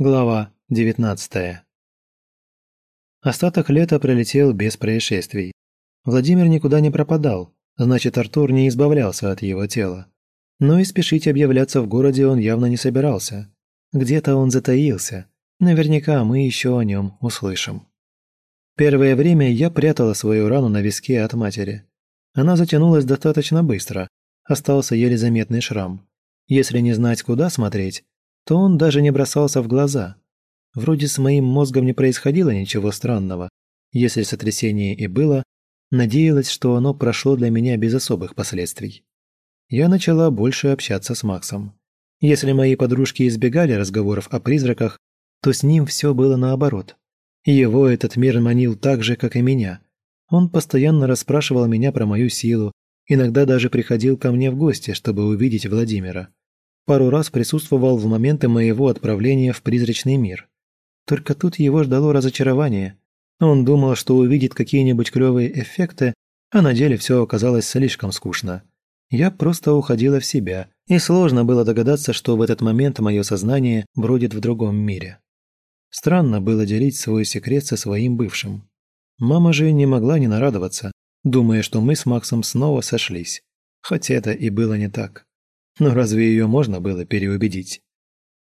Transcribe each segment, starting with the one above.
Глава 19 Остаток лета пролетел без происшествий. Владимир никуда не пропадал, значит, Артур не избавлялся от его тела. Но и спешить объявляться в городе он явно не собирался. Где-то он затаился. Наверняка мы еще о нем услышим. Первое время я прятала свою рану на виске от матери. Она затянулась достаточно быстро, остался еле заметный шрам. Если не знать, куда смотреть, то он даже не бросался в глаза. Вроде с моим мозгом не происходило ничего странного. Если сотрясение и было, надеялась, что оно прошло для меня без особых последствий. Я начала больше общаться с Максом. Если мои подружки избегали разговоров о призраках, то с ним все было наоборот. Его этот мир манил так же, как и меня. Он постоянно расспрашивал меня про мою силу, иногда даже приходил ко мне в гости, чтобы увидеть Владимира пару раз присутствовал в моменты моего отправления в призрачный мир. Только тут его ждало разочарование. Он думал, что увидит какие-нибудь клевые эффекты, а на деле все оказалось слишком скучно. Я просто уходила в себя, и сложно было догадаться, что в этот момент мое сознание бродит в другом мире. Странно было делить свой секрет со своим бывшим. Мама же не могла не нарадоваться, думая, что мы с Максом снова сошлись. Хоть это и было не так. Но разве ее можно было переубедить?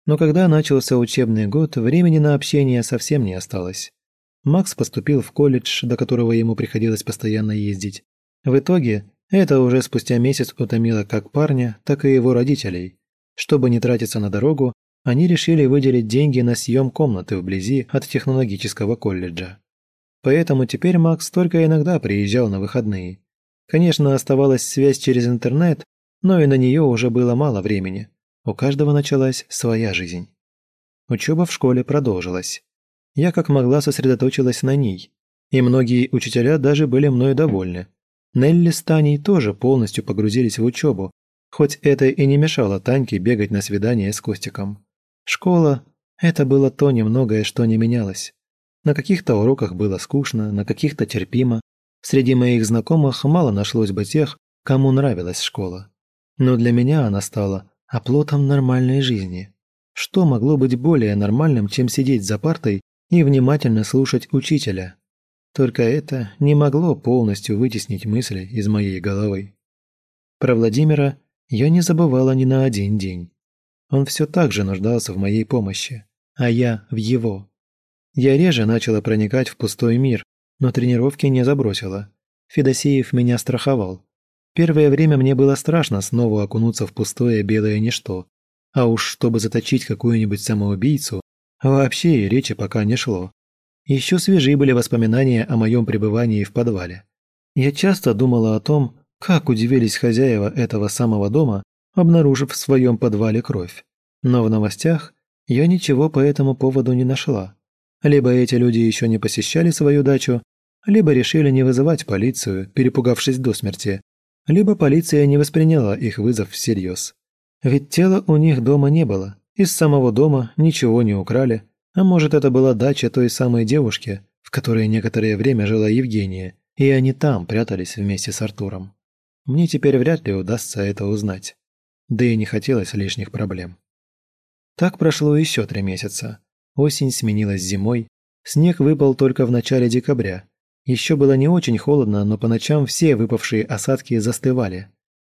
Но когда начался учебный год, времени на общение совсем не осталось. Макс поступил в колледж, до которого ему приходилось постоянно ездить. В итоге это уже спустя месяц утомило как парня, так и его родителей. Чтобы не тратиться на дорогу, они решили выделить деньги на съем комнаты вблизи от технологического колледжа. Поэтому теперь Макс только иногда приезжал на выходные. Конечно, оставалась связь через интернет, но и на нее уже было мало времени. У каждого началась своя жизнь. Учеба в школе продолжилась. Я как могла сосредоточилась на ней, и многие учителя даже были мною довольны. Нелли с Таней тоже полностью погрузились в учебу, хоть это и не мешало Таньке бегать на свидание с Костиком. Школа – это было то немногое, что не менялось. На каких-то уроках было скучно, на каких-то терпимо. Среди моих знакомых мало нашлось бы тех, кому нравилась школа. Но для меня она стала оплотом нормальной жизни. Что могло быть более нормальным, чем сидеть за партой и внимательно слушать учителя? Только это не могло полностью вытеснить мысли из моей головы. Про Владимира я не забывала ни на один день. Он все так же нуждался в моей помощи, а я в его. Я реже начала проникать в пустой мир, но тренировки не забросила. Федосеев меня страховал. Первое время мне было страшно снова окунуться в пустое белое ничто. А уж чтобы заточить какую-нибудь самоубийцу, вообще и речи пока не шло. Еще свежие были воспоминания о моем пребывании в подвале. Я часто думала о том, как удивились хозяева этого самого дома, обнаружив в своем подвале кровь. Но в новостях я ничего по этому поводу не нашла. Либо эти люди еще не посещали свою дачу, либо решили не вызывать полицию, перепугавшись до смерти, либо полиция не восприняла их вызов всерьез. Ведь тела у них дома не было, из самого дома ничего не украли, а может это была дача той самой девушки, в которой некоторое время жила Евгения, и они там прятались вместе с Артуром. Мне теперь вряд ли удастся это узнать. Да и не хотелось лишних проблем. Так прошло еще три месяца. Осень сменилась зимой, снег выпал только в начале декабря, еще было не очень холодно, но по ночам все выпавшие осадки застывали.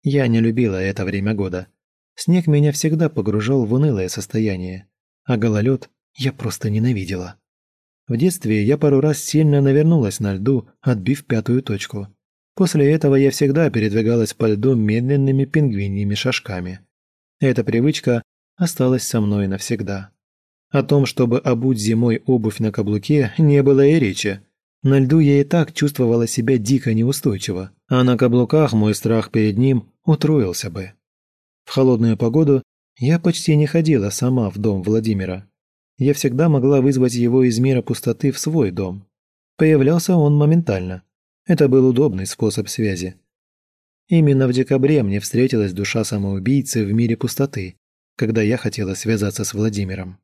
Я не любила это время года. Снег меня всегда погружал в унылое состояние, а гололед я просто ненавидела. В детстве я пару раз сильно навернулась на льду, отбив пятую точку. После этого я всегда передвигалась по льду медленными пингвиньими шажками. Эта привычка осталась со мной навсегда. О том, чтобы обуть зимой обувь на каблуке, не было и речи. На льду я и так чувствовала себя дико неустойчиво, а на каблуках мой страх перед ним утроился бы. В холодную погоду я почти не ходила сама в дом Владимира. Я всегда могла вызвать его из мира пустоты в свой дом. Появлялся он моментально. Это был удобный способ связи. Именно в декабре мне встретилась душа самоубийцы в мире пустоты, когда я хотела связаться с Владимиром.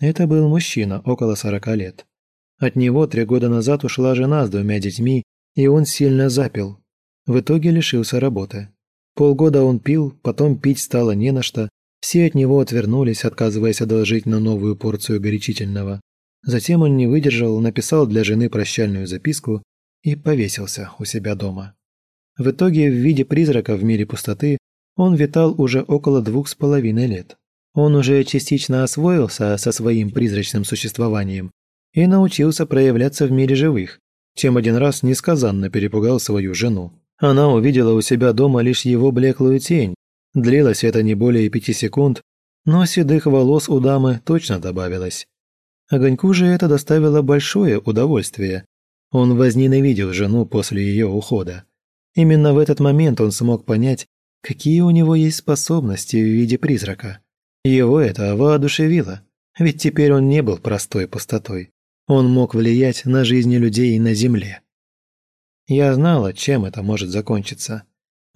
Это был мужчина около сорока лет. От него три года назад ушла жена с двумя детьми, и он сильно запил. В итоге лишился работы. Полгода он пил, потом пить стало не на что, Все от него отвернулись, отказываясь одолжить на новую порцию горячительного. Затем он не выдержал, написал для жены прощальную записку и повесился у себя дома. В итоге в виде призрака в мире пустоты он витал уже около двух с половиной лет. Он уже частично освоился со своим призрачным существованием и научился проявляться в мире живых, чем один раз несказанно перепугал свою жену. Она увидела у себя дома лишь его блеклую тень. Длилось это не более пяти секунд, но седых волос у дамы точно добавилось. Огоньку же это доставило большое удовольствие. Он возненавидел жену после ее ухода. Именно в этот момент он смог понять, какие у него есть способности в виде призрака. Его это воодушевило, ведь теперь он не был простой пустотой. Он мог влиять на жизни людей на Земле. Я знала, чем это может закончиться.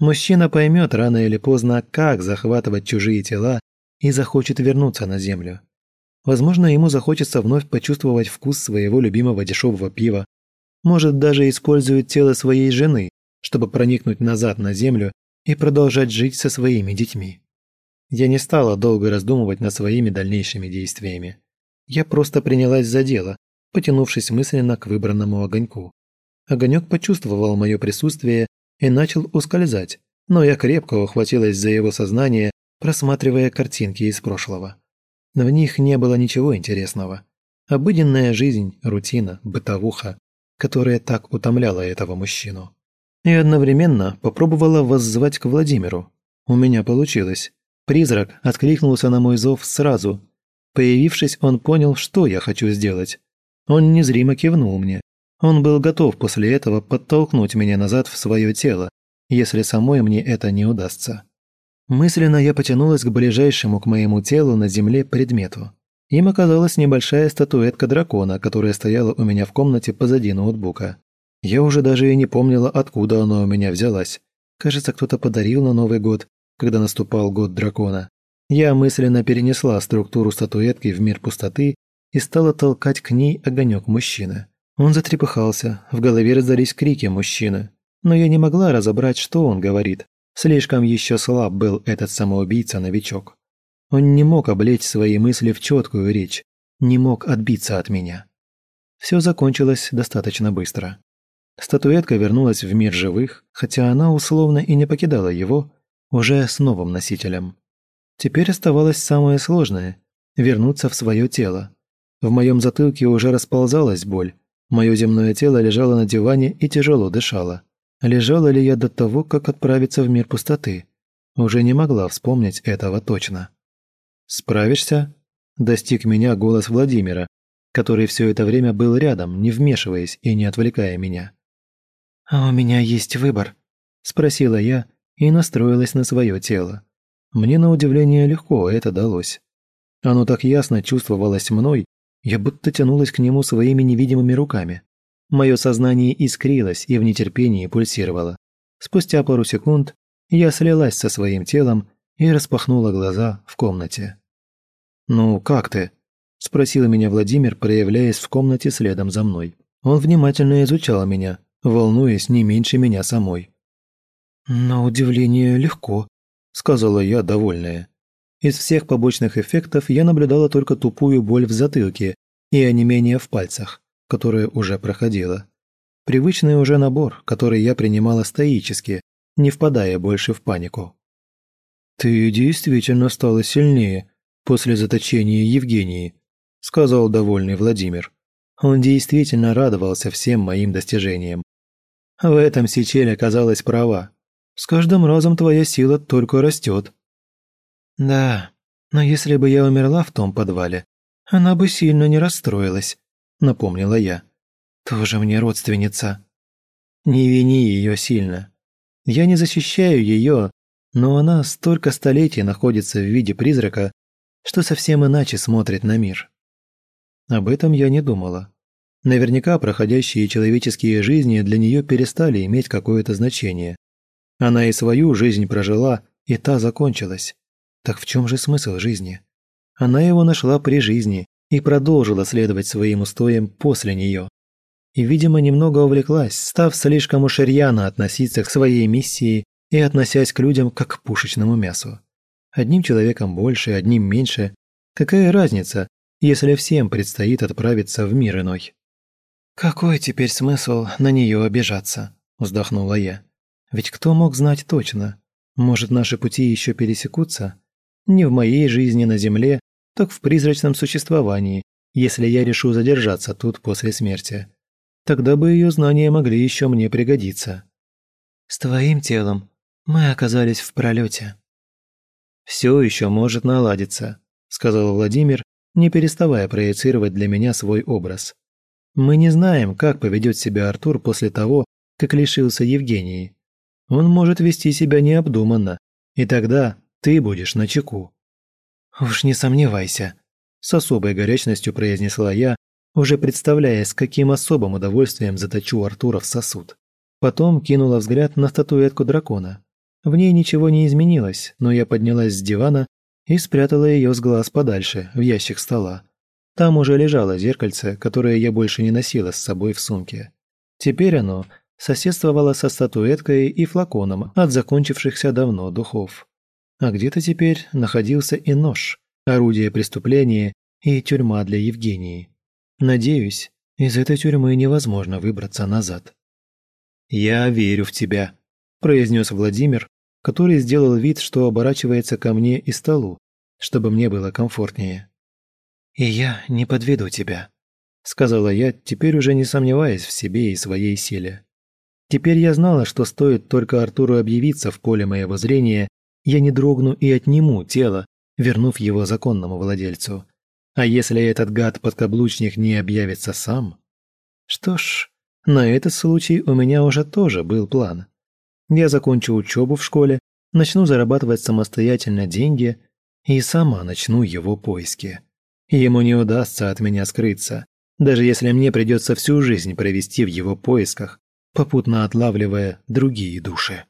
Мужчина поймет рано или поздно, как захватывать чужие тела и захочет вернуться на Землю. Возможно, ему захочется вновь почувствовать вкус своего любимого дешевого пива. Может, даже использует тело своей жены, чтобы проникнуть назад на Землю и продолжать жить со своими детьми. Я не стала долго раздумывать над своими дальнейшими действиями. Я просто принялась за дело, потянувшись мысленно к выбранному огоньку. Огонек почувствовал мое присутствие и начал ускользать, но я крепко ухватилась за его сознание, просматривая картинки из прошлого. В них не было ничего интересного. Обыденная жизнь, рутина, бытовуха, которая так утомляла этого мужчину. И одновременно попробовала воззвать к Владимиру. У меня получилось. Призрак откликнулся на мой зов сразу. Появившись, он понял, что я хочу сделать. Он незримо кивнул мне. Он был готов после этого подтолкнуть меня назад в свое тело, если самой мне это не удастся. Мысленно я потянулась к ближайшему к моему телу на земле предмету. Им оказалась небольшая статуэтка дракона, которая стояла у меня в комнате позади ноутбука. Я уже даже и не помнила, откуда она у меня взялась. Кажется, кто-то подарил на Новый год, когда наступал год дракона. Я мысленно перенесла структуру статуэтки в мир пустоты и стала толкать к ней огонек мужчины. Он затрепыхался, в голове раздались крики мужчины. Но я не могла разобрать, что он говорит. Слишком еще слаб был этот самоубийца-новичок. Он не мог облечь свои мысли в четкую речь, не мог отбиться от меня. Все закончилось достаточно быстро. Статуэтка вернулась в мир живых, хотя она условно и не покидала его, уже с новым носителем. Теперь оставалось самое сложное – вернуться в свое тело, в моем затылке уже расползалась боль. Мое земное тело лежало на диване и тяжело дышало. Лежала ли я до того, как отправиться в мир пустоты? Уже не могла вспомнить этого точно. «Справишься?» – достиг меня голос Владимира, который все это время был рядом, не вмешиваясь и не отвлекая меня. «А у меня есть выбор?» – спросила я и настроилась на свое тело. Мне на удивление легко это далось. Оно так ясно чувствовалось мной, я будто тянулась к нему своими невидимыми руками. Мое сознание искрилось и в нетерпении пульсировало. Спустя пару секунд я слилась со своим телом и распахнула глаза в комнате. «Ну, как ты?» – спросил меня Владимир, проявляясь в комнате следом за мной. Он внимательно изучал меня, волнуясь не меньше меня самой. «На удивление легко», – сказала я, довольная. Из всех побочных эффектов я наблюдала только тупую боль в затылке и онемение в пальцах, которое уже проходило. Привычный уже набор, который я принимала стоически, не впадая больше в панику. «Ты действительно стала сильнее после заточения Евгении», сказал довольный Владимир. Он действительно радовался всем моим достижениям. В этом Сичель оказалась права. С каждым разом твоя сила только растет. «Да, но если бы я умерла в том подвале, она бы сильно не расстроилась», — напомнила я. «Тоже мне родственница». «Не вини ее сильно. Я не защищаю ее, но она столько столетий находится в виде призрака, что совсем иначе смотрит на мир». Об этом я не думала. Наверняка проходящие человеческие жизни для нее перестали иметь какое-то значение. Она и свою жизнь прожила, и та закончилась. Так в чем же смысл жизни? Она его нашла при жизни и продолжила следовать своим устоям после нее. И, видимо, немного увлеклась, став слишком уж относиться к своей миссии и относясь к людям как к пушечному мясу. Одним человеком больше, одним меньше. Какая разница, если всем предстоит отправиться в мир иной? «Какой теперь смысл на нее обижаться?» – вздохнула я. «Ведь кто мог знать точно? Может, наши пути еще пересекутся? Не в моей жизни на Земле, так в призрачном существовании, если я решу задержаться тут после смерти. Тогда бы ее знания могли еще мне пригодиться. С твоим телом мы оказались в пролете. Все еще может наладиться, сказал Владимир, не переставая проецировать для меня свой образ. Мы не знаем, как поведет себя Артур после того, как лишился Евгении. Он может вести себя необдуманно, и тогда ты будешь на чеку. Уж не сомневайся, с особой горячностью произнесла я, уже представляя, с каким особым удовольствием заточу Артура в сосуд. Потом кинула взгляд на статуэтку дракона. В ней ничего не изменилось, но я поднялась с дивана и спрятала ее с глаз подальше, в ящик стола. Там уже лежало зеркальце, которое я больше не носила с собой в сумке. Теперь оно соседствовало со статуэткой и флаконом от закончившихся давно духов. А где-то теперь находился и нож, орудие преступления и тюрьма для Евгении. Надеюсь, из этой тюрьмы невозможно выбраться назад. «Я верю в тебя», – произнес Владимир, который сделал вид, что оборачивается ко мне и столу, чтобы мне было комфортнее. «И я не подведу тебя», – сказала я, теперь уже не сомневаясь в себе и своей силе. Теперь я знала, что стоит только Артуру объявиться в поле моего зрения, я не дрогну и отниму тело, вернув его законному владельцу. А если этот гад-подкаблучник не объявится сам? Что ж, на этот случай у меня уже тоже был план. Я закончу учебу в школе, начну зарабатывать самостоятельно деньги и сама начну его поиски. Ему не удастся от меня скрыться, даже если мне придется всю жизнь провести в его поисках, попутно отлавливая другие души.